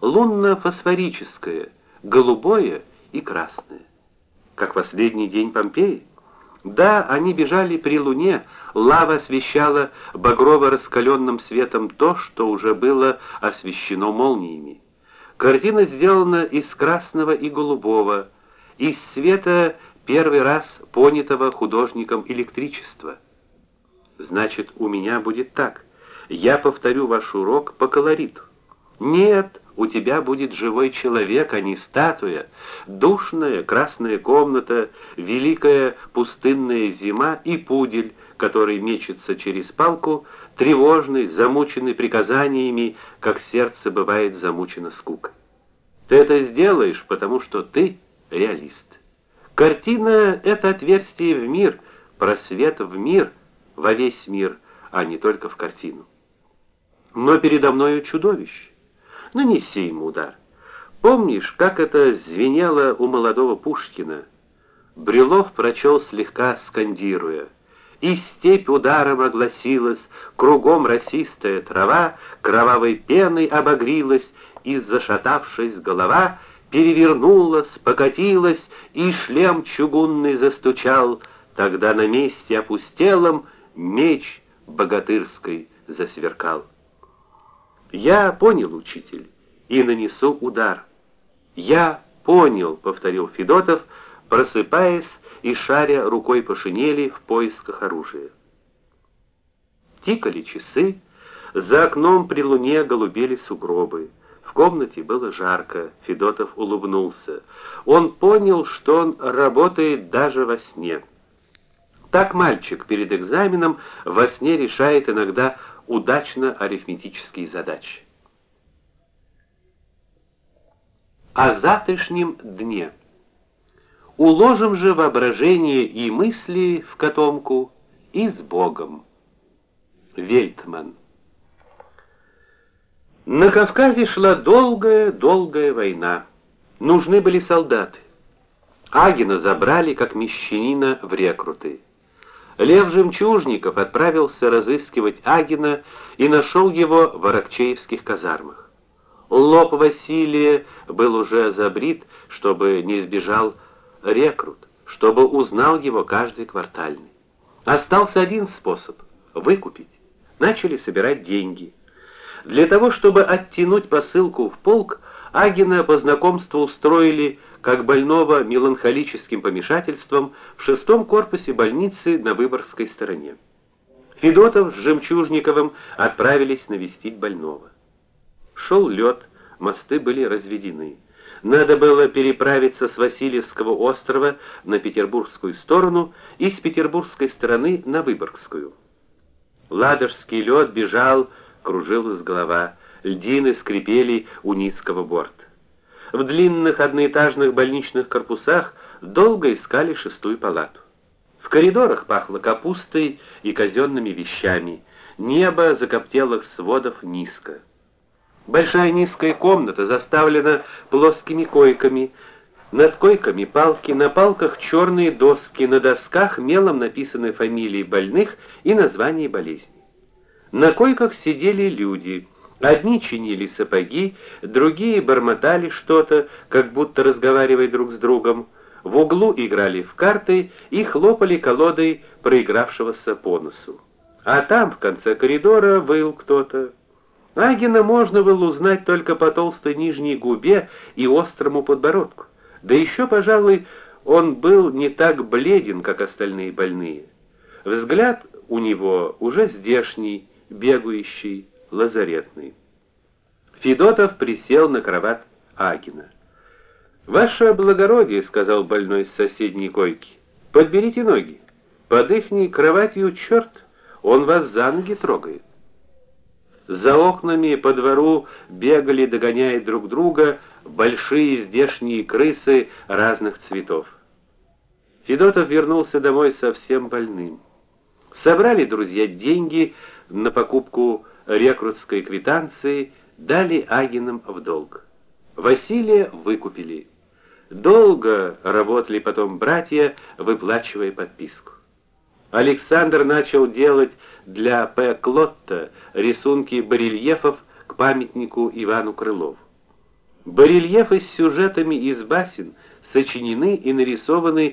лунно-фосфорическое, голубое и красное. Как последний день Помпеи. Да, они бежали при луне, лава освещала багрово раскаленным светом то, что уже было освещено молниями. Картина сделана из красного и голубого, из света первый раз понятого художником электричества. Значит, у меня будет так: я повторю ваш урок по колориту. Нет, у тебя будет живой человек, а не статуя. Душная красная комната, великая пустынная зима и пудель, который мечется через палку, тревожный, замученный приказаниями, как сердце бывает замучено скукой. Ты это сделаешь, потому что ты реалист. Картина это отверстие в мир, просвет в мир, во весь мир, а не только в картину. Но передо мною чудовище нанеси ему удар. Помнишь, как это звенело у молодого Пушкина? Брюлов прочел слегка скандируя: и степь ударом огласилась, кругом росистая трава кровавой пеной обогрилась, и зашатавшись голова перевернулась, покатилась, и шлем чугунный застучал. Тогда на месте опустелом меч богатырской засверкал. Я понял, учитель, и нанесу удар. Я понял, повторил Федотов, просыпаясь и шаря рукой по шинели в поисках оружия. Тикали часы, за окном при луне голубели сугробы. В комнате было жарко. Федотов улыбнулся. Он понял, что он работает даже во сне. Так мальчик перед экзаменом во сне решает иногда удачно арифметические задачи. О завтрашнем дне. Уложим же воображение и мысли в котомку и с Богом. Вельтман. На Кавказе шла долгая-долгая война. Нужны были солдаты. Агина забрали как мещанина в рекруты. Лев Жемчужников отправился разыскивать Агина и нашел его в Аракчеевских казармах. Лоб Василия был уже забрит, чтобы не сбежал рекрут, чтобы узнал его каждый квартальный. Остался один способ выкупить. Начали собирать деньги. Для того, чтобы оттянуть посылку в полк, Агина по знакомству устроили как больного меланхолическим помешательством в шестом корпусе больницы на Выборгской стороне. Федотов с Жемчужниковым отправились навестить больного. Шел лед, мосты были разведены. Надо было переправиться с Васильевского острова на петербургскую сторону и с петербургской стороны на Выборгскую. Ладожский лед бежал, кружилась голова, льдины скрипели у низкого борта. В длинных одноэтажных больничных корпусах долго искали шестую палату. В коридорах пахло капустой и казенными вещами. Небо закоптелых сводов низко. Большая низкая комната заставлена плоскими койками. Над койками палки, на палках черные доски, на досках мелом написаны фамилии больных и названия болезней. На койках сидели люди. Одни чинили сапоги, другие бормотали что-то, как будто разговаривая друг с другом. В углу играли в карты и хлопали колодой проигравшегося по носу. А там в конце коридора выл кто-то. Агина можно было узнать только по толстой нижней губе и острому подбородку. Да еще, пожалуй, он был не так бледен, как остальные больные. Взгляд у него уже здешний, бегающий, лазаретный. Федотов присел на кровать Агина. "Ваше благородие", сказал больной с соседней койки. "Подберите ноги. Под ихней кроватью черт, он вас за ноги трогает". За окнами по двору бегали, догоняя друг друга, большие здешние крысы разных цветов. Федотов вернулся домой совсем больным. Собрали друзья деньги на покупку рекрутской квитанции, дали Агинам в долг. Василия выкупили. Долго работали потом братья, выплачивая подписку. Александр начал делать для П. Клотта рисунки барельефов к памятнику Ивану Крылову. Барельефы с сюжетами из басен сочинены и нарисованы